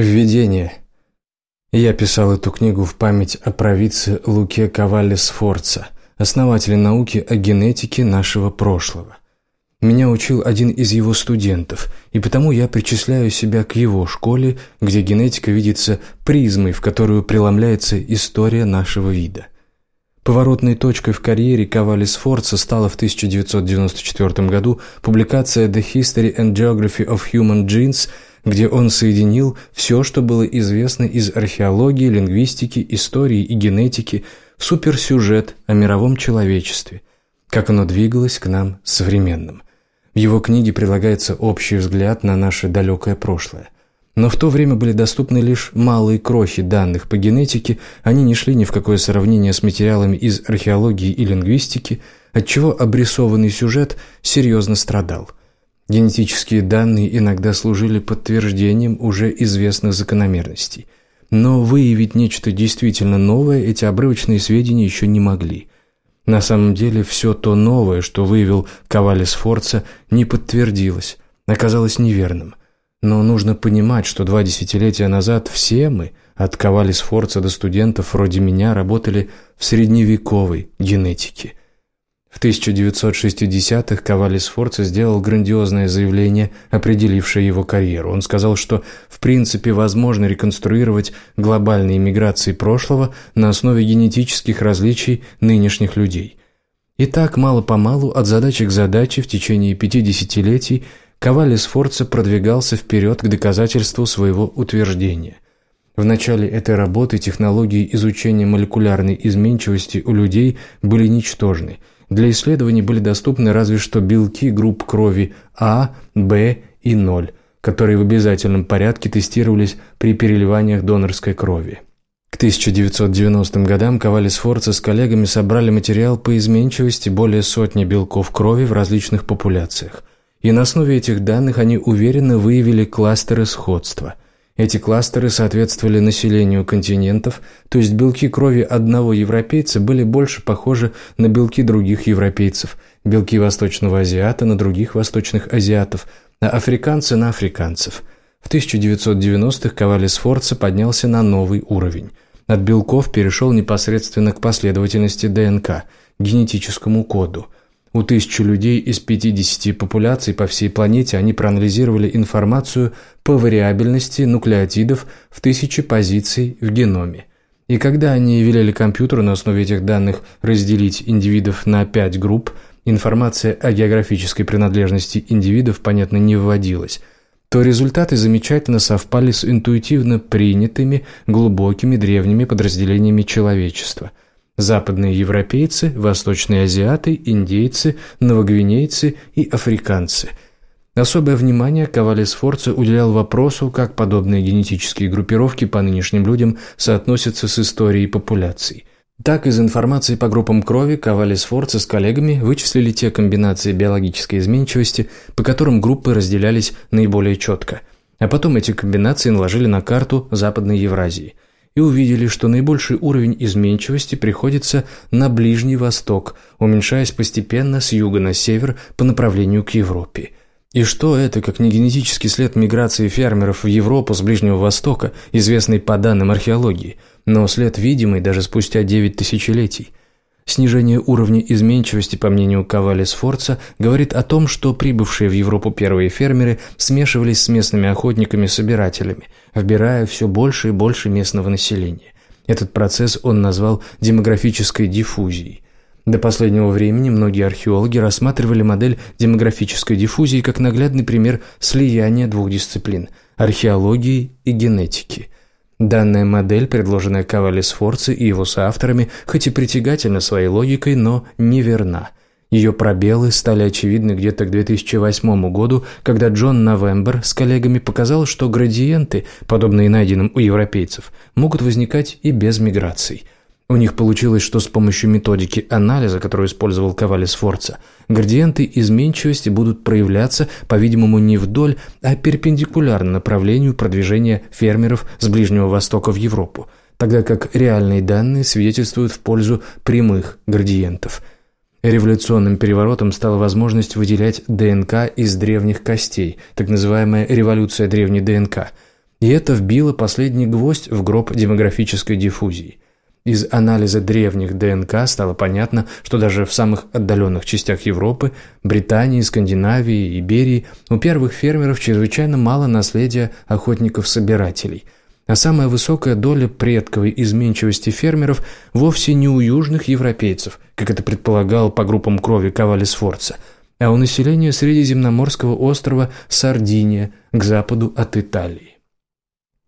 Введение. Я писал эту книгу в память о провидце Луке Кавале Сфорца, основателе науки о генетике нашего прошлого. Меня учил один из его студентов, и потому я причисляю себя к его школе, где генетика видится призмой, в которую преломляется история нашего вида. Поворотной точкой в карьере Кавали Сфорца стала в 1994 году публикация «The History and Geography of Human Genes», где он соединил все, что было известно из археологии, лингвистики, истории и генетики в суперсюжет о мировом человечестве, как оно двигалось к нам современным – в его книге прилагается общий взгляд на наше далекое прошлое. Но в то время были доступны лишь малые крохи данных по генетике, они не шли ни в какое сравнение с материалами из археологии и лингвистики, отчего обрисованный сюжет серьезно страдал. Генетические данные иногда служили подтверждением уже известных закономерностей. Но выявить нечто действительно новое эти обрывочные сведения еще не могли – на самом деле все то новое, что выявил Ковали Сфорца, не подтвердилось, оказалось неверным. Но нужно понимать, что два десятилетия назад все мы, от Ковали Сфорца до студентов вроде меня, работали в средневековой генетике. В 1960-х Кавали Сфорца сделал грандиозное заявление, определившее его карьеру. Он сказал, что в принципе возможно реконструировать глобальные миграции прошлого на основе генетических различий нынешних людей. И так, мало-помалу, от задачи к задаче в течение пяти десятилетий Кавали Сфорца продвигался вперед к доказательству своего утверждения. В начале этой работы технологии изучения молекулярной изменчивости у людей были ничтожны – для исследований были доступны разве что белки групп крови А, Б и 0, которые в обязательном порядке тестировались при переливаниях донорской крови. К 1990 годам Ковали Сфорца с коллегами собрали материал по изменчивости более сотни белков крови в различных популяциях. И на основе этих данных они уверенно выявили кластеры сходства – эти кластеры соответствовали населению континентов, то есть белки крови одного европейца были больше похожи на белки других европейцев, белки восточного азиата на других восточных азиатов, а африканцы на африканцев. В 1990-х Ковали Сфорца поднялся на новый уровень. От белков перешел непосредственно к последовательности ДНК, генетическому коду – у тысячи людей из 50 популяций по всей планете они проанализировали информацию по вариабельности нуклеотидов в тысячи позиций в геноме. И когда они велели компьютеру на основе этих данных разделить индивидов на пять групп, информация о географической принадлежности индивидов, понятно, не вводилась, то результаты замечательно совпали с интуитивно принятыми глубокими древними подразделениями человечества – западные европейцы, восточные азиаты, индейцы, новогвинейцы и африканцы. Особое внимание Ковали Сфорца уделял вопросу, как подобные генетические группировки по нынешним людям соотносятся с историей популяций. Так, из информации по группам крови Ковали Сфорца с коллегами вычислили те комбинации биологической изменчивости, по которым группы разделялись наиболее четко. А потом эти комбинации наложили на карту Западной Евразии – и увидели, что наибольший уровень изменчивости приходится на Ближний Восток, уменьшаясь постепенно с юга на север по направлению к Европе. И что это, как не генетический след миграции фермеров в Европу с Ближнего Востока, известный по данным археологии, но след видимый даже спустя 9 тысячелетий – Снижение уровня изменчивости, по мнению Ковали Сфорца, говорит о том, что прибывшие в Европу первые фермеры смешивались с местными охотниками-собирателями, вбирая все больше и больше местного населения. Этот процесс он назвал демографической диффузией. До последнего времени многие археологи рассматривали модель демографической диффузии как наглядный пример слияния двух дисциплин – археологии и генетики – Данная модель, предложенная Кавали Сфорци и его соавторами, хоть и притягательна своей логикой, но неверна. Ее пробелы стали очевидны где-то к 2008 году, когда Джон Новембер с коллегами показал, что градиенты, подобные найденным у европейцев, могут возникать и без миграций – у них получилось, что с помощью методики анализа, которую использовал Ковали Сфорца, градиенты изменчивости будут проявляться, по-видимому, не вдоль, а перпендикулярно направлению продвижения фермеров с Ближнего Востока в Европу, тогда как реальные данные свидетельствуют в пользу прямых градиентов. Революционным переворотом стала возможность выделять ДНК из древних костей, так называемая революция древней ДНК – И это вбило последний гвоздь в гроб демографической диффузии. Из анализа древних ДНК стало понятно, что даже в самых отдаленных частях Европы, Британии, Скандинавии, Иберии у первых фермеров чрезвычайно мало наследия охотников-собирателей – а самая высокая доля предковой изменчивости фермеров вовсе не у южных европейцев, как это предполагал по группам крови Ковали Сфорца, а у населения Средиземноморского острова Сардиния к западу от Италии.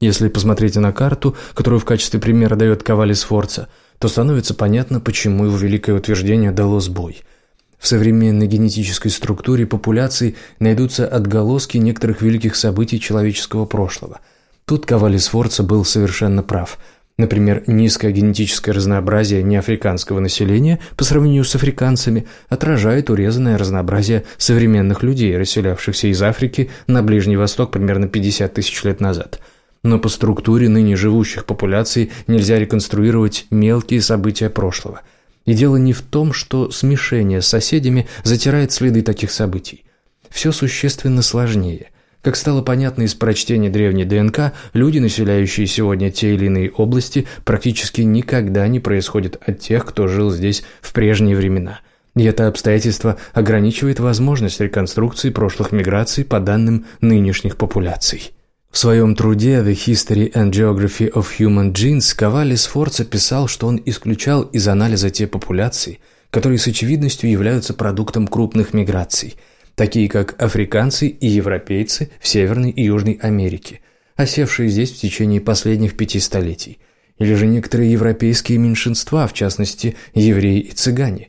Если посмотреть на карту, которую в качестве примера дает Ковали Сфорца, то становится понятно, почему его великое утверждение дало сбой – в современной генетической структуре популяций найдутся отголоски некоторых великих событий человеческого прошлого – Тут Ковали Сфорца был совершенно прав. Например, низкое генетическое разнообразие неафриканского населения по сравнению с африканцами отражает урезанное разнообразие современных людей, расселявшихся из Африки на Ближний Восток примерно 50 тысяч лет назад. Но по структуре ныне живущих популяций нельзя реконструировать мелкие события прошлого. И дело не в том, что смешение с соседями затирает следы таких событий. Все существенно сложнее. Как стало понятно из прочтения древней ДНК, люди, населяющие сегодня те или иные области, практически никогда не происходят от тех, кто жил здесь в прежние времена. И это обстоятельство ограничивает возможность реконструкции прошлых миграций по данным нынешних популяций. В своем труде «The History and Geography of Human Genes» Ковали Сфорца писал, что он исключал из анализа те популяции, которые с очевидностью являются продуктом крупных миграций – такие как африканцы и европейцы в Северной и Южной Америке, осевшие здесь в течение последних пяти столетий, или же некоторые европейские меньшинства, в частности, евреи и цыгане.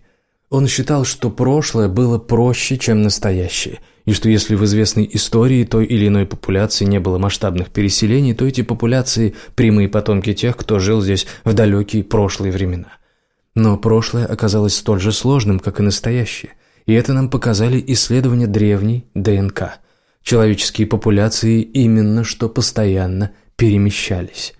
Он считал, что прошлое было проще, чем настоящее, и что если в известной истории той или иной популяции не было масштабных переселений, то эти популяции – прямые потомки тех, кто жил здесь в далекие прошлые времена. Но прошлое оказалось столь же сложным, как и настоящее – и это нам показали исследования древней ДНК. Человеческие популяции именно что постоянно перемещались.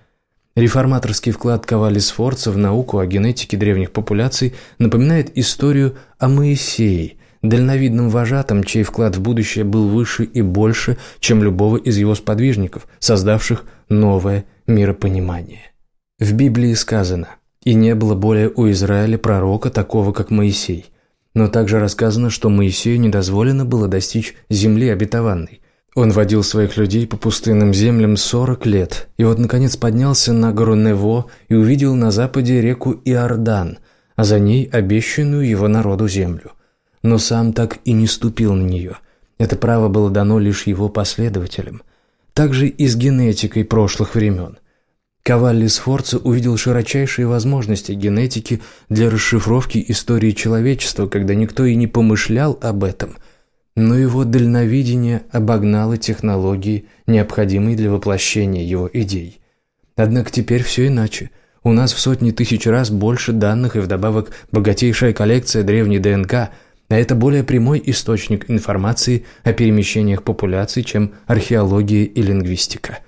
Реформаторский вклад Ковали Сфорца в науку о генетике древних популяций напоминает историю о Моисее, дальновидном вожатом, чей вклад в будущее был выше и больше, чем любого из его сподвижников, создавших новое миропонимание. В Библии сказано «И не было более у Израиля пророка такого, как Моисей, но также рассказано, что Моисею не дозволено было достичь земли обетованной. Он водил своих людей по пустынным землям сорок лет, и вот, наконец, поднялся на гору Нево и увидел на западе реку Иордан, а за ней обещанную его народу землю. Но сам так и не ступил на нее. Это право было дано лишь его последователям. Также и с генетикой прошлых времен. Кавалли Сфорца увидел широчайшие возможности генетики для расшифровки истории человечества, когда никто и не помышлял об этом. Но его дальновидение обогнало технологии, необходимые для воплощения его идей. Однако теперь все иначе. У нас в сотни тысяч раз больше данных и вдобавок богатейшая коллекция древней ДНК, а это более прямой источник информации о перемещениях популяций, чем археология и лингвистика.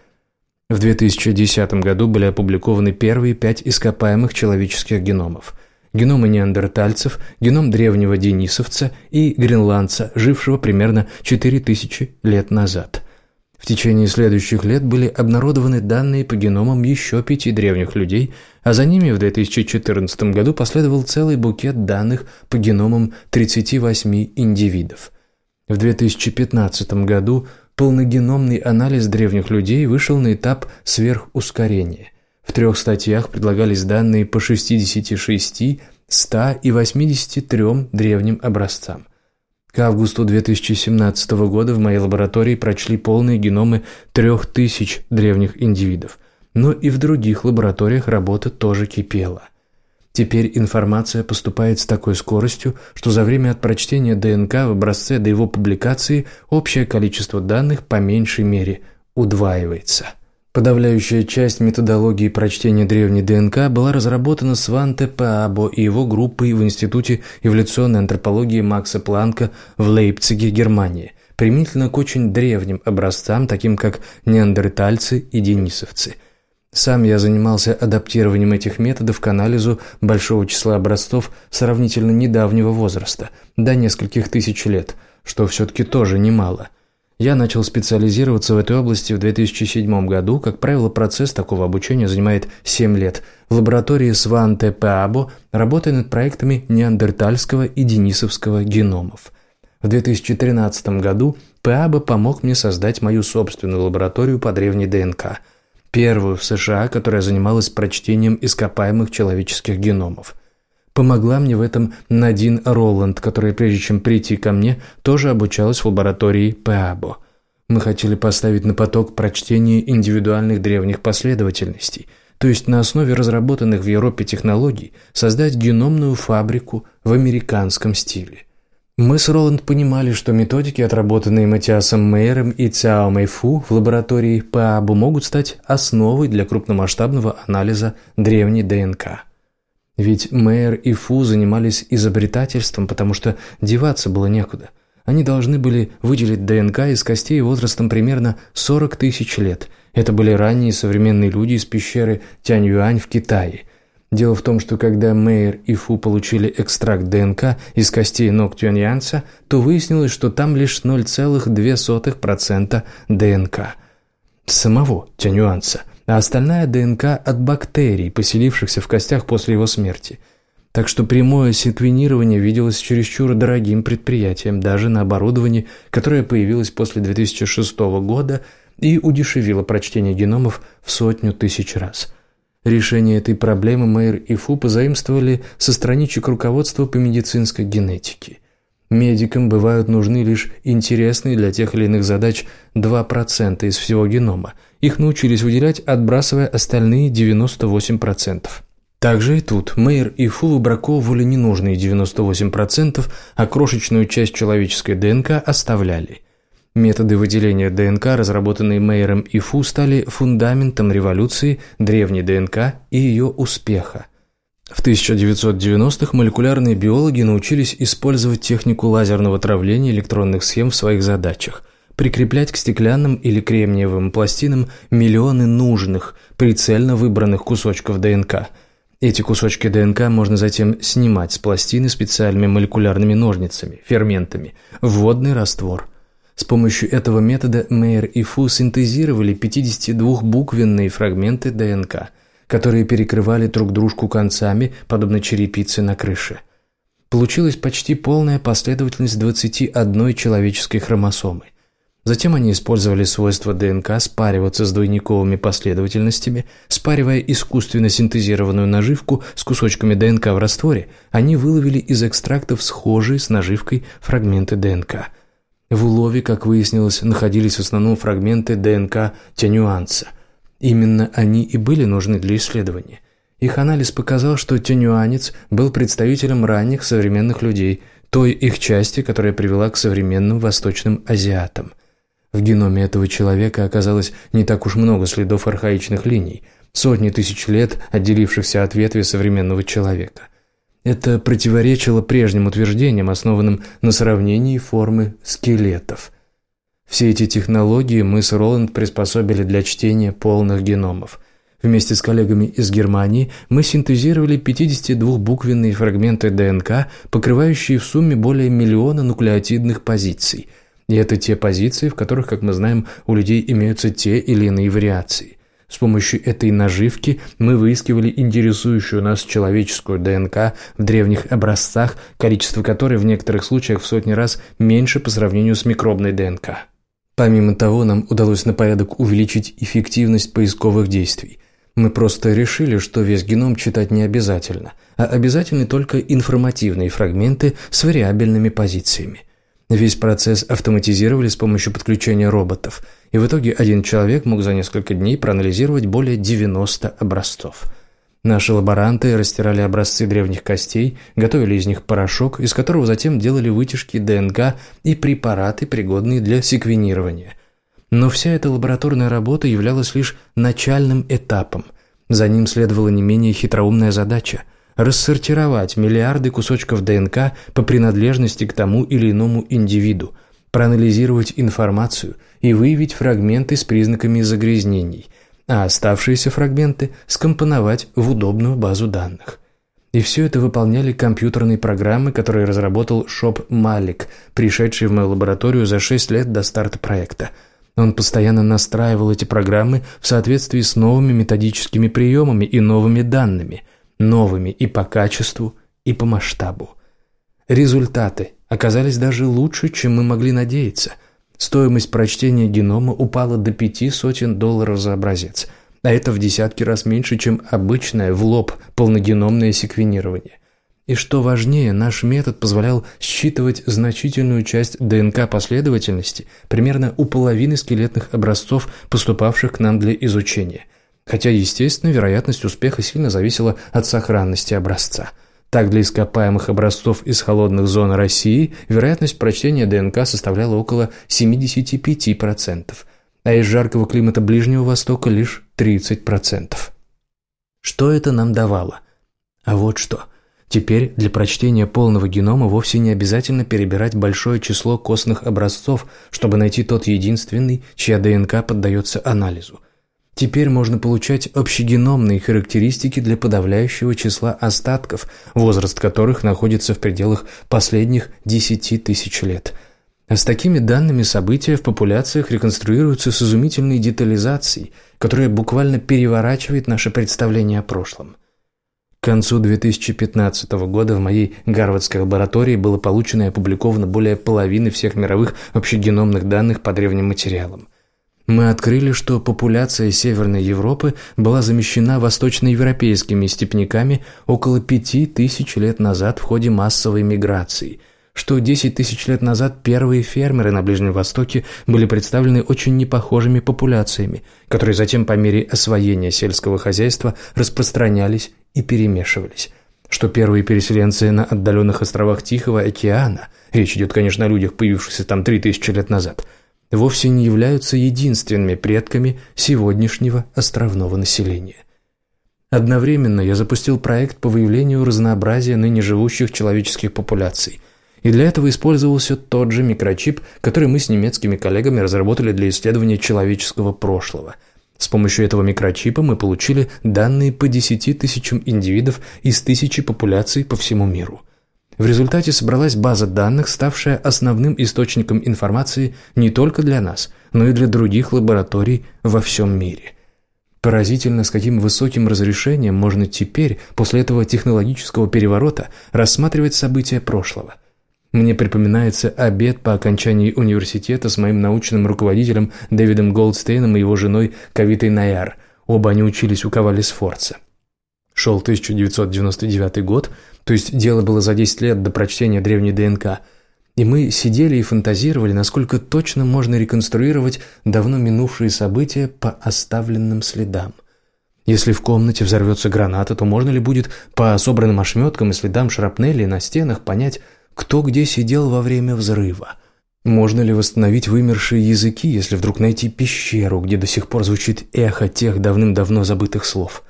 В 2010 году были опубликованы первые пять ископаемых человеческих геномов. Геномы неандертальцев, геном древнего денисовца и гренландца, жившего примерно 4000 лет назад. В течение следующих лет были обнародованы данные по геномам еще пяти древних людей, а за ними в 2014 году последовал целый букет данных по геномам 38 индивидов. В 2015 году полногеномный анализ древних людей вышел на этап сверхускорения. В трех статьях предлагались данные по 66, 100 и 83 древним образцам. К августу 2017 года в моей лаборатории прочли полные геномы 3000 древних индивидов, но и в других лабораториях работа тоже кипела – Теперь информация поступает с такой скоростью, что за время от прочтения ДНК в образце до его публикации общее количество данных по меньшей мере удваивается. Подавляющая часть методологии прочтения древней ДНК была разработана Сванте Паабо и его группой в Институте эволюционной антропологии Макса Планка в Лейпциге, Германия, применительно к очень древним образцам, таким как неандертальцы и денисовцы – сам я занимался адаптированием этих методов к анализу большого числа образцов сравнительно недавнего возраста, до нескольких тысяч лет, что все-таки тоже немало. Я начал специализироваться в этой области в 2007 году. Как правило, процесс такого обучения занимает 7 лет. В лаборатории Сванте Пеабо работая над проектами неандертальского и денисовского геномов. В 2013 году Пеабо помог мне создать мою собственную лабораторию по древней ДНК. Первую в США, которая занималась прочтением ископаемых человеческих геномов – Помогла мне в этом Надин Роланд, которая, прежде чем прийти ко мне, тоже обучалась в лаборатории ПАБО. Мы хотели поставить на поток прочтение индивидуальных древних последовательностей, то есть на основе разработанных в Европе технологий создать геномную фабрику в американском стиле. Мы с Роланд понимали, что методики, отработанные Матиасом Мейером и Цяо Мэйфу в лаборатории ПАБО, могут стать основой для крупномасштабного анализа древней ДНК. Ведь Мэйр и Фу занимались изобретательством, потому что деваться было некуда. Они должны были выделить ДНК из костей возрастом примерно 40 тысяч лет. Это были ранние современные люди из пещеры Тяньюань в Китае. Дело в том, что когда Мэйр и Фу получили экстракт ДНК из костей ног Тюаньянца, то выяснилось, что там лишь 0,2% ДНК. Самого Тяньюанца – а остальная ДНК от бактерий, поселившихся в костях после его смерти. Так что прямое секвенирование виделось чересчур дорогим предприятием даже на оборудовании, которое появилось после 2006 года и удешевило прочтение геномов в сотню тысяч раз. Решение этой проблемы Мэйр и Фу позаимствовали со страничек руководства по медицинской генетике. Медикам бывают нужны лишь интересные для тех или иных задач 2% из всего генома – их научились выделять, отбрасывая остальные 98%. Также и тут Мейер и Фу выбраковывали ненужные 98%, а крошечную часть человеческой ДНК оставляли. Методы выделения ДНК, разработанные Мейером и Фу, стали фундаментом революции древней ДНК и ее успеха. В 1990-х молекулярные биологи научились использовать технику лазерного травления электронных схем в своих задачах – прикреплять к стеклянным или кремниевым пластинам миллионы нужных, прицельно выбранных кусочков ДНК. Эти кусочки ДНК можно затем снимать с пластины специальными молекулярными ножницами, ферментами, в водный раствор. С помощью этого метода Мейер и Фу синтезировали 52-буквенные фрагменты ДНК, которые перекрывали друг дружку концами, подобно черепице на крыше. Получилась почти полная последовательность 21 человеческой хромосомы. Затем они использовали свойство ДНК спариваться с двойниковыми последовательностями, спаривая искусственно синтезированную наживку с кусочками ДНК в растворе, они выловили из экстрактов схожие с наживкой фрагменты ДНК. В улове, как выяснилось, находились в основном фрагменты ДНК тянюанца. Именно они и были нужны для исследования. Их анализ показал, что тянюанец был представителем ранних современных людей, той их части, которая привела к современным восточным азиатам – в геноме этого человека оказалось не так уж много следов архаичных линий, сотни тысяч лет, отделившихся от ветви современного человека. Это противоречило прежним утверждениям, основанным на сравнении формы скелетов. Все эти технологии мы с Роланд приспособили для чтения полных геномов. Вместе с коллегами из Германии мы синтезировали 52-буквенные фрагменты ДНК, покрывающие в сумме более миллиона нуклеотидных позиций – и это те позиции, в которых, как мы знаем, у людей имеются те или иные вариации. С помощью этой наживки мы выискивали интересующую нас человеческую ДНК в древних образцах, количество которой в некоторых случаях в сотни раз меньше по сравнению с микробной ДНК. Помимо того, нам удалось на порядок увеличить эффективность поисковых действий. Мы просто решили, что весь геном читать не обязательно, а обязательны только информативные фрагменты с вариабельными позициями. Весь процесс автоматизировали с помощью подключения роботов, и в итоге один человек мог за несколько дней проанализировать более 90 образцов. Наши лаборанты растирали образцы древних костей, готовили из них порошок, из которого затем делали вытяжки ДНК и препараты, пригодные для секвенирования. Но вся эта лабораторная работа являлась лишь начальным этапом. За ним следовала не менее хитроумная задача – рассортировать миллиарды кусочков ДНК по принадлежности к тому или иному индивиду, проанализировать информацию и выявить фрагменты с признаками загрязнений, а оставшиеся фрагменты скомпоновать в удобную базу данных. И все это выполняли компьютерные программы, которые разработал Шоп Малик, пришедший в мою лабораторию за 6 лет до старта проекта. Он постоянно настраивал эти программы в соответствии с новыми методическими приемами и новыми данными, новыми и по качеству, и по масштабу. Результаты оказались даже лучше, чем мы могли надеяться. Стоимость прочтения генома упала до пяти сотен долларов за образец – а это в десятки раз меньше, чем обычное в лоб полногеномное секвенирование. И что важнее, наш метод позволял считывать значительную часть ДНК последовательности примерно у половины скелетных образцов, поступавших к нам для изучения. Хотя, естественно, вероятность успеха сильно зависела от сохранности образца. Так, для ископаемых образцов из холодных зон России вероятность прочтения ДНК составляла около 75%, а из жаркого климата Ближнего Востока лишь 30%. Что это нам давало? А вот что. Теперь для прочтения полного генома вовсе не обязательно перебирать большое число костных образцов, чтобы найти тот единственный, чья ДНК поддается анализу. Теперь можно получать общегеномные характеристики для подавляющего числа остатков, возраст которых находится в пределах последних 10 тысяч лет – с такими данными события в популяциях реконструируются с изумительной детализацией, которая буквально переворачивает наше представление о прошлом. К концу 2015 года в моей Гарвардской лаборатории было получено и опубликовано более половины всех мировых общегеномных данных по древним материалам. Мы открыли, что популяция Северной Европы была замещена восточноевропейскими степняками около пяти тысяч лет назад в ходе массовой миграции – что 10 тысяч лет назад первые фермеры на Ближнем Востоке были представлены очень непохожими популяциями, которые затем по мере освоения сельского хозяйства распространялись и перемешивались. Что первые переселенцы на отдаленных островах Тихого океана, речь идет, конечно, о людях, появившихся там 3000 лет назад, вовсе не являются единственными предками сегодняшнего островного населения. Одновременно я запустил проект по выявлению разнообразия ныне живущих человеческих популяций – и для этого использовался тот же микрочип, который мы с немецкими коллегами разработали для исследования человеческого прошлого. С помощью этого микрочипа мы получили данные по 10 тысячам индивидов из тысячи популяций по всему миру. В результате собралась база данных, ставшая основным источником информации не только для нас, но и для других лабораторий во всем мире. Поразительно, с каким высоким разрешением можно теперь, после этого технологического переворота, рассматривать события прошлого – мне припоминается обед по окончании университета с моим научным руководителем Дэвидом Голдстейном и его женой Кавитой Наяр. Оба они учились у Кавали Сфорца. Шел 1999 год, то есть дело было за 10 лет до прочтения древней ДНК. И мы сидели и фантазировали, насколько точно можно реконструировать давно минувшие события по оставленным следам. Если в комнате взорвется граната, то можно ли будет по собранным ошметкам и следам шрапнели на стенах понять, кто где сидел во время взрыва. Можно ли восстановить вымершие языки, если вдруг найти пещеру, где до сих пор звучит эхо тех давным-давно забытых слов?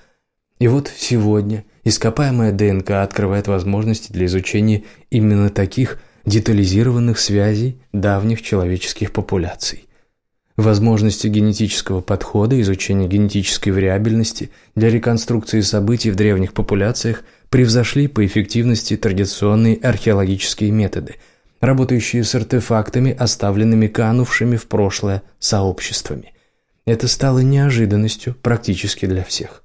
И вот сегодня ископаемая ДНК открывает возможности для изучения именно таких детализированных связей давних человеческих популяций. Возможности генетического подхода, изучения генетической вариабельности для реконструкции событий в древних популяциях превзошли по эффективности традиционные археологические методы, работающие с артефактами, оставленными канувшими в прошлое сообществами. Это стало неожиданностью практически для всех.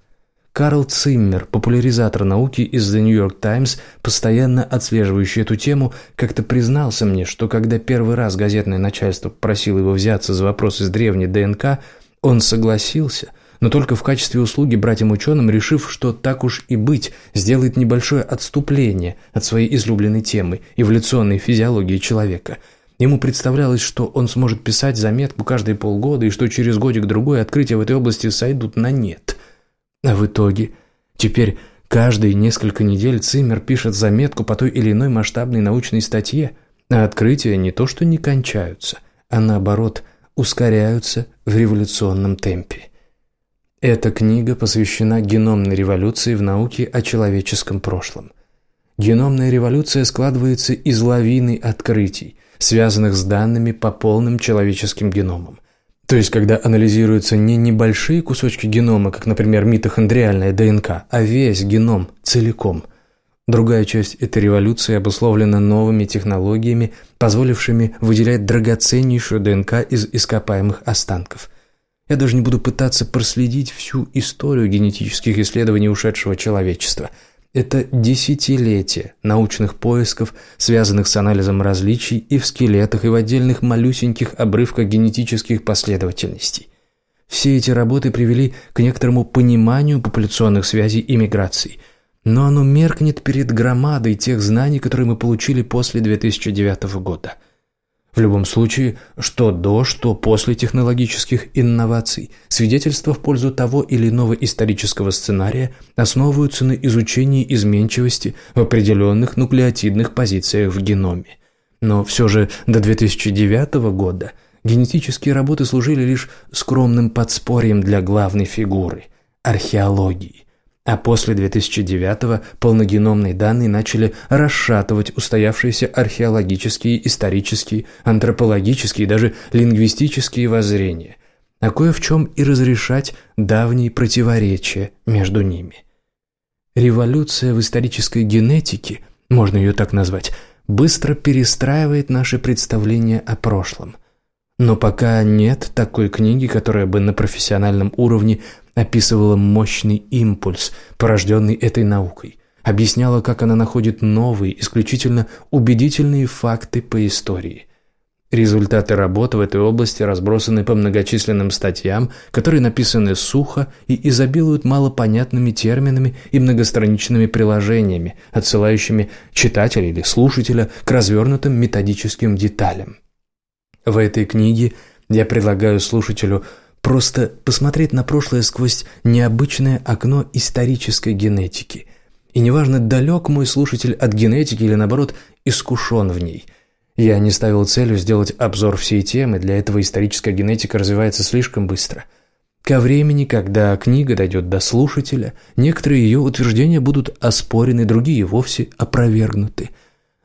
Карл Циммер, популяризатор науки из The New York Times, постоянно отслеживающий эту тему, как-то признался мне, что когда первый раз газетное начальство просило его взяться за вопрос из древней ДНК, он согласился – но только в качестве услуги братьям-ученым, решив, что так уж и быть, сделает небольшое отступление от своей излюбленной темы – эволюционной физиологии человека. Ему представлялось, что он сможет писать заметку каждые полгода и что через годик-другой открытия в этой области сойдут на нет. А в итоге теперь каждые несколько недель Циммер пишет заметку по той или иной масштабной научной статье, а открытия не то что не кончаются, а наоборот ускоряются в революционном темпе. Эта книга посвящена геномной революции в науке о человеческом прошлом. Геномная революция складывается из лавины открытий, связанных с данными по полным человеческим геномам. То есть, когда анализируются не небольшие кусочки генома, как, например, митохондриальная ДНК, а весь геном целиком. Другая часть этой революции обусловлена новыми технологиями, позволившими выделять драгоценнейшую ДНК из ископаемых останков. Я даже не буду пытаться проследить всю историю генетических исследований ушедшего человечества. Это десятилетия научных поисков, связанных с анализом различий и в скелетах, и в отдельных малюсеньких обрывках генетических последовательностей. Все эти работы привели к некоторому пониманию популяционных связей и миграций – но оно меркнет перед громадой тех знаний, которые мы получили после 2009 года. В любом случае, что до, что после технологических инноваций, свидетельства в пользу того или иного исторического сценария основываются на изучении изменчивости в определенных нуклеотидных позициях в геноме. Но все же до 2009 года генетические работы служили лишь скромным подспорьем для главной фигуры – археологии – а после 2009-го полногеномные данные начали расшатывать устоявшиеся археологические, исторические, антропологические и даже лингвистические воззрения, а кое в чем и разрешать давние противоречия между ними. Революция в исторической генетике, можно ее так назвать, быстро перестраивает наши представления о прошлом. Но пока нет такой книги, которая бы на профессиональном уровне описывала мощный импульс, порожденный этой наукой, объясняла, как она находит новые, исключительно убедительные факты по истории. Результаты работы в этой области разбросаны по многочисленным статьям, которые написаны сухо и изобилуют малопонятными терминами и многостраничными приложениями, отсылающими читателя или слушателя к развернутым методическим деталям. В этой книге я предлагаю слушателю Просто посмотреть на прошлое сквозь необычное окно исторической генетики. И неважно, далек мой слушатель от генетики или, наоборот, искушен в ней. Я не ставил целью сделать обзор всей темы, для этого историческая генетика развивается слишком быстро. Ко времени, когда книга дойдет до слушателя, некоторые ее утверждения будут оспорены, другие вовсе опровергнуты –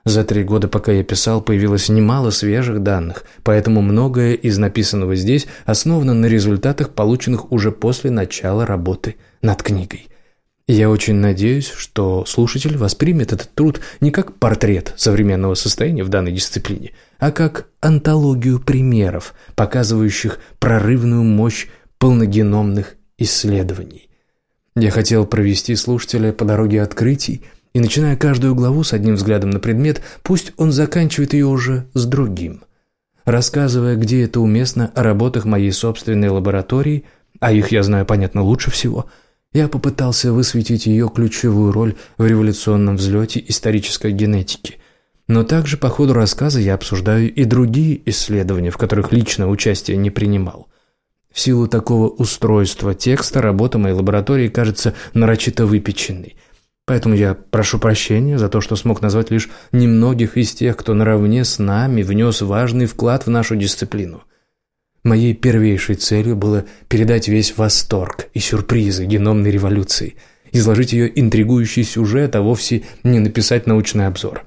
за три года, пока я писал, появилось немало свежих данных, поэтому многое из написанного здесь основано на результатах, полученных уже после начала работы над книгой. Я очень надеюсь, что слушатель воспримет этот труд не как портрет современного состояния в данной дисциплине, а как антологию примеров, показывающих прорывную мощь полногеномных исследований. Я хотел провести слушателя по дороге открытий, и начиная каждую главу с одним взглядом на предмет, пусть он заканчивает ее уже с другим. Рассказывая, где это уместно, о работах моей собственной лаборатории, а их я знаю, понятно, лучше всего, я попытался высветить ее ключевую роль в революционном взлете исторической генетики. Но также по ходу рассказа я обсуждаю и другие исследования, в которых лично участие не принимал. В силу такого устройства текста работа моей лаборатории кажется нарочито выпеченной – Поэтому я прошу прощения за то, что смог назвать лишь немногих из тех, кто наравне с нами внес важный вклад в нашу дисциплину. Моей первейшей целью было передать весь восторг и сюрпризы геномной революции, изложить ее интригующий сюжет, а вовсе не написать научный обзор.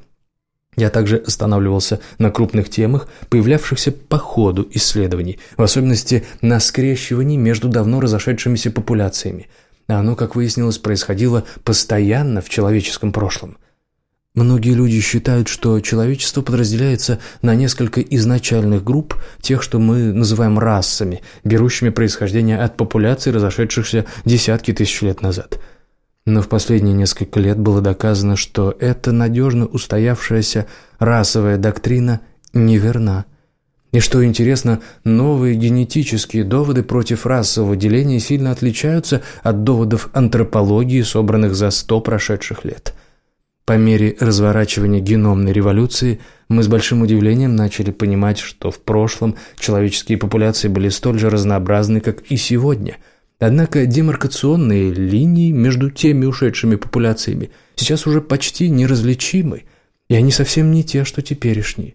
Я также останавливался на крупных темах, появлявшихся по ходу исследований, в особенности на скрещивании между давно разошедшимися популяциями – а оно, как выяснилось, происходило постоянно в человеческом прошлом. Многие люди считают, что человечество подразделяется на несколько изначальных групп, тех, что мы называем расами, берущими происхождение от популяций, разошедшихся десятки тысяч лет назад. Но в последние несколько лет было доказано, что эта надежно устоявшаяся расовая доктрина неверна – и что интересно, новые генетические доводы против расового деления сильно отличаются от доводов антропологии, собранных за сто прошедших лет. По мере разворачивания геномной революции мы с большим удивлением начали понимать, что в прошлом человеческие популяции были столь же разнообразны, как и сегодня. Однако демаркационные линии между теми ушедшими популяциями сейчас уже почти неразличимы, и они совсем не те, что теперешние.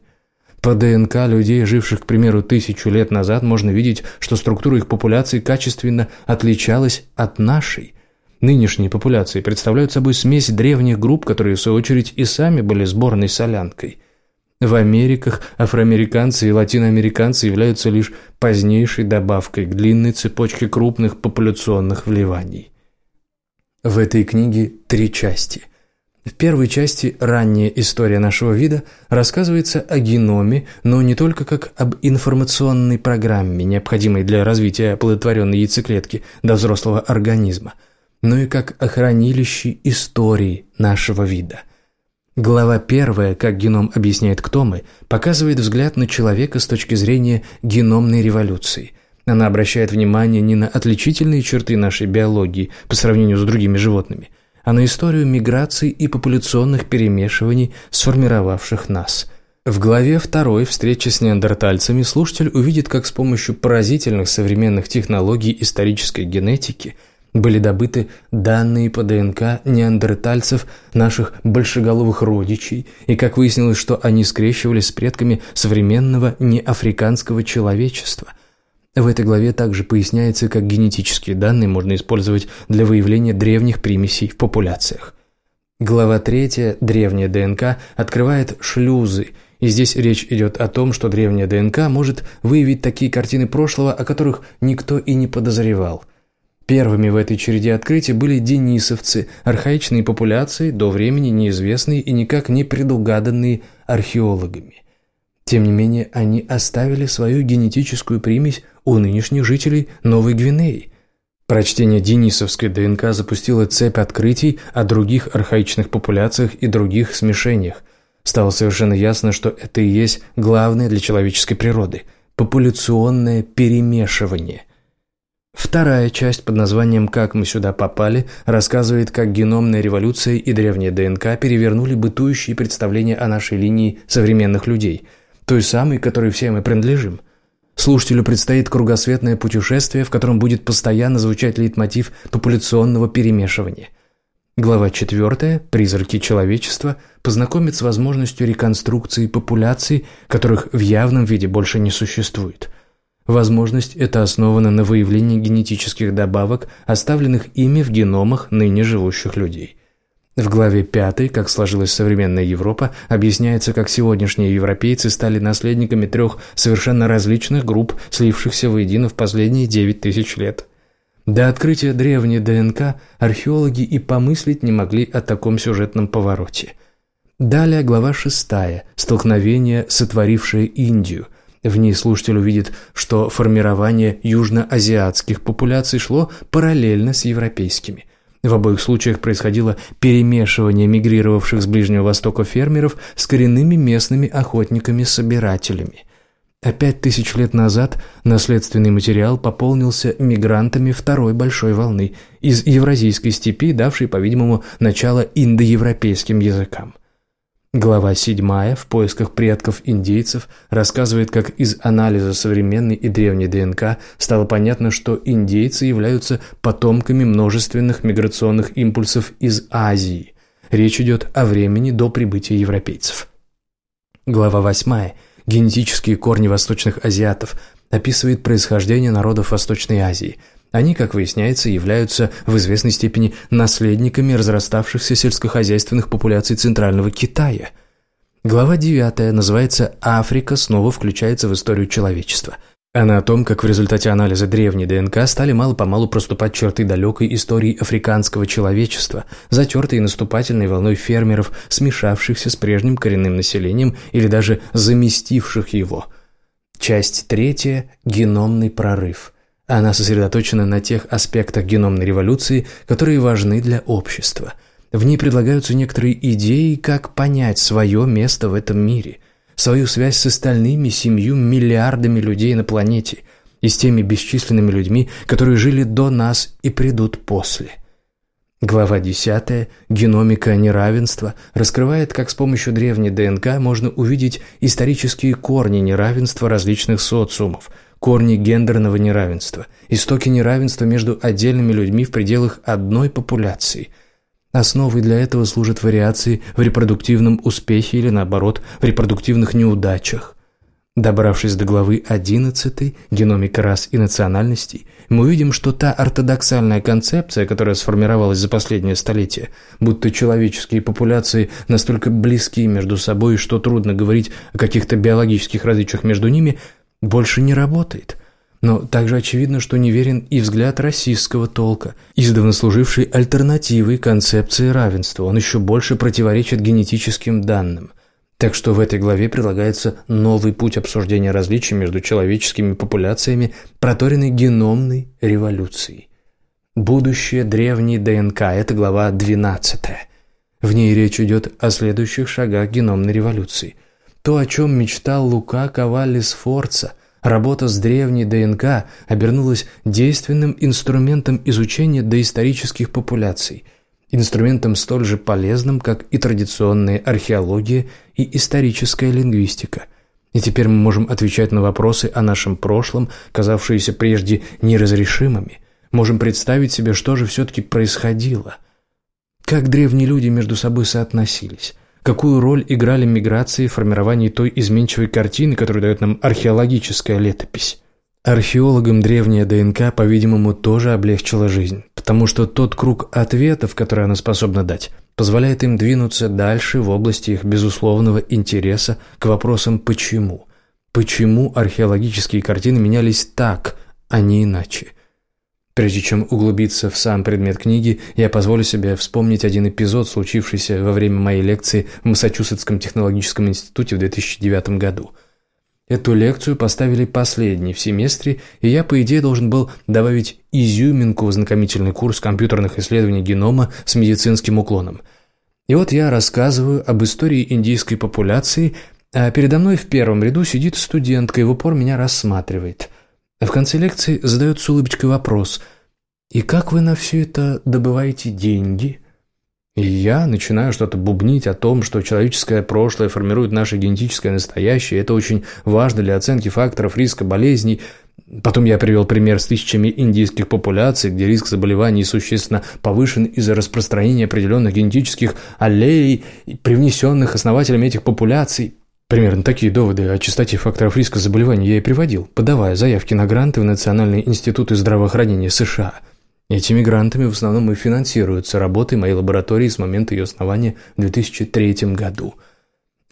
По ДНК людей, живших, к примеру, тысячу лет назад, можно видеть, что структура их популяции качественно отличалась от нашей. Нынешние популяции представляют собой смесь древних групп, которые, в свою очередь, и сами были сборной солянкой. В Америках афроамериканцы и латиноамериканцы являются лишь позднейшей добавкой к длинной цепочке крупных популяционных вливаний. В этой книге три части – В первой части «Ранняя история нашего вида» рассказывается о геноме, но не только как об информационной программе, необходимой для развития оплодотворенной яйцеклетки до взрослого организма, но и как о хранилище истории нашего вида. Глава первая, как геном объясняет кто мы, показывает взгляд на человека с точки зрения геномной революции. Она обращает внимание не на отличительные черты нашей биологии по сравнению с другими животными – а на историю миграций и популяционных перемешиваний, сформировавших нас. В главе второй «Встреча с неандертальцами» слушатель увидит, как с помощью поразительных современных технологий исторической генетики были добыты данные по ДНК неандертальцев, наших большеголовых родичей, и как выяснилось, что они скрещивались с предками современного неафриканского человечества – в этой главе также поясняется, как генетические данные можно использовать для выявления древних примесей в популяциях. Глава 3 «Древняя ДНК» открывает шлюзы, и здесь речь идет о том, что древняя ДНК может выявить такие картины прошлого, о которых никто и не подозревал. Первыми в этой череде открытий были денисовцы, архаичные популяции, до времени неизвестные и никак не предугаданные археологами. Тем не менее, они оставили свою генетическую примесь у нынешних жителей Новой Гвинеи. Прочтение денисовской ДНК запустило цепь открытий о других архаичных популяциях и других смешениях. Стало совершенно ясно, что это и есть главное для человеческой природы – популяционное перемешивание – Вторая часть под названием «Как мы сюда попали» рассказывает, как геномная революция и древняя ДНК перевернули бытующие представления о нашей линии современных людей – той самой, которой все мы принадлежим. Слушателю предстоит кругосветное путешествие, в котором будет постоянно звучать лейтмотив популяционного перемешивания. Глава 4 «Призраки человечества» познакомит с возможностью реконструкции популяций, которых в явном виде больше не существует. Возможность эта основана на выявлении генетических добавок, оставленных ими в геномах ныне живущих людей – в главе 5, как сложилась современная Европа, объясняется, как сегодняшние европейцы стали наследниками трех совершенно различных групп, слившихся воедино в последние 9 тысяч лет. До открытия древней ДНК археологи и помыслить не могли о таком сюжетном повороте. Далее глава 6 «Столкновение, сотворившее Индию». В ней слушатель увидит, что формирование южноазиатских популяций шло параллельно с европейскими – в обоих случаях происходило перемешивание мигрировавших с Ближнего Востока фермеров с коренными местными охотниками-собирателями. А пять тысяч лет назад наследственный материал пополнился мигрантами второй большой волны из Евразийской степи, давшей, по-видимому, начало индоевропейским языкам. Глава 7 в поисках предков индейцев рассказывает, как из анализа современной и древней ДНК стало понятно, что индейцы являются потомками множественных миграционных импульсов из Азии. Речь идет о времени до прибытия европейцев. Глава 8 «Генетические корни восточных азиатов» описывает происхождение народов Восточной Азии – они, как выясняется, являются в известной степени наследниками разраставшихся сельскохозяйственных популяций Центрального Китая. Глава 9 называется «Африка снова включается в историю человечества». Она о том, как в результате анализа древней ДНК стали мало-помалу проступать черты далекой истории африканского человечества, затертые наступательной волной фермеров, смешавшихся с прежним коренным населением или даже заместивших его. Часть третья – геномный прорыв – она сосредоточена на тех аспектах геномной революции, которые важны для общества. В ней предлагаются некоторые идеи, как понять свое место в этом мире, свою связь с остальными семью миллиардами людей на планете и с теми бесчисленными людьми, которые жили до нас и придут после. Глава 10 «Геномика неравенства» раскрывает, как с помощью древней ДНК можно увидеть исторические корни неравенства различных социумов – корни гендерного неравенства, истоки неравенства между отдельными людьми в пределах одной популяции. Основой для этого служат вариации в репродуктивном успехе или, наоборот, в репродуктивных неудачах. Добравшись до главы 11 «Геномика рас и национальностей», мы увидим, что та ортодоксальная концепция, которая сформировалась за последнее столетие, будто человеческие популяции настолько близки между собой, что трудно говорить о каких-то биологических различиях между ними – больше не работает. Но также очевидно, что неверен и взгляд российского толка, издавна служивший альтернативой концепции равенства. Он еще больше противоречит генетическим данным. Так что в этой главе предлагается новый путь обсуждения различий между человеческими популяциями, проторенный геномной революцией. Будущее древней ДНК – это глава 12. В ней речь идет о следующих шагах геномной революции. То, о чем мечтал Лука Ковалли Сфорца – Работа с древней ДНК обернулась действенным инструментом изучения доисторических популяций, инструментом столь же полезным, как и традиционная археология и историческая лингвистика. И теперь мы можем отвечать на вопросы о нашем прошлом, казавшиеся прежде неразрешимыми, можем представить себе, что же все-таки происходило, как древние люди между собой соотносились, какую роль играли миграции в формировании той изменчивой картины, которую дает нам археологическая летопись. Археологам древняя ДНК, по-видимому, тоже облегчила жизнь, потому что тот круг ответов, который она способна дать, позволяет им двинуться дальше в области их безусловного интереса к вопросам «почему?». Почему археологические картины менялись так, а не иначе – Прежде чем углубиться в сам предмет книги, я позволю себе вспомнить один эпизод, случившийся во время моей лекции в Массачусетском технологическом институте в 2009 году. Эту лекцию поставили последней в семестре, и я, по идее, должен был добавить изюминку в знакомительный курс компьютерных исследований генома с медицинским уклоном. И вот я рассказываю об истории индийской популяции, а передо мной в первом ряду сидит студентка и в упор меня рассматривает – в конце лекции задает с улыбочкой вопрос «И как вы на все это добываете деньги?» И я начинаю что-то бубнить о том, что человеческое прошлое формирует наше генетическое настоящее, это очень важно для оценки факторов риска болезней. Потом я привел пример с тысячами индийских популяций, где риск заболеваний существенно повышен из-за распространения определенных генетических аллелей, привнесенных основателями этих популяций. Примерно такие доводы о частоте факторов риска заболеваний я и приводил, подавая заявки на гранты в Национальные институты здравоохранения США. Этими грантами в основном и финансируются работы моей лаборатории с момента ее основания в 2003 году.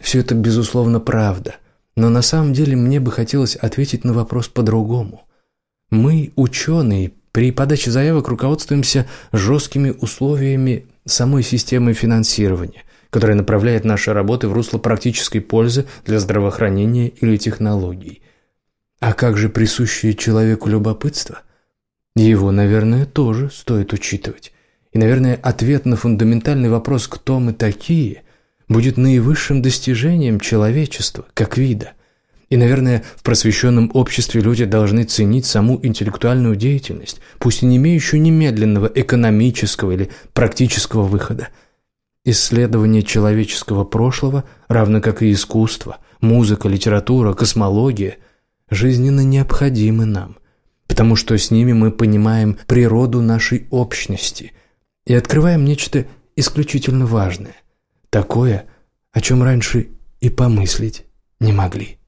Все это, безусловно, правда. Но на самом деле мне бы хотелось ответить на вопрос по-другому. Мы, ученые, при подаче заявок руководствуемся жесткими условиями самой системы финансирования – которая направляет наши работы в русло практической пользы для здравоохранения или технологий. А как же присущее человеку любопытство? Его, наверное, тоже стоит учитывать. И, наверное, ответ на фундаментальный вопрос «кто мы такие?» будет наивысшим достижением человечества как вида. И, наверное, в просвещенном обществе люди должны ценить саму интеллектуальную деятельность, пусть и не имеющую немедленного экономического или практического выхода – Исследование человеческого прошлого, равно как и искусство, музыка, литература, космология, жизненно необходимы нам, потому что с ними мы понимаем природу нашей общности и открываем нечто исключительно важное, такое, о чем раньше и помыслить не могли.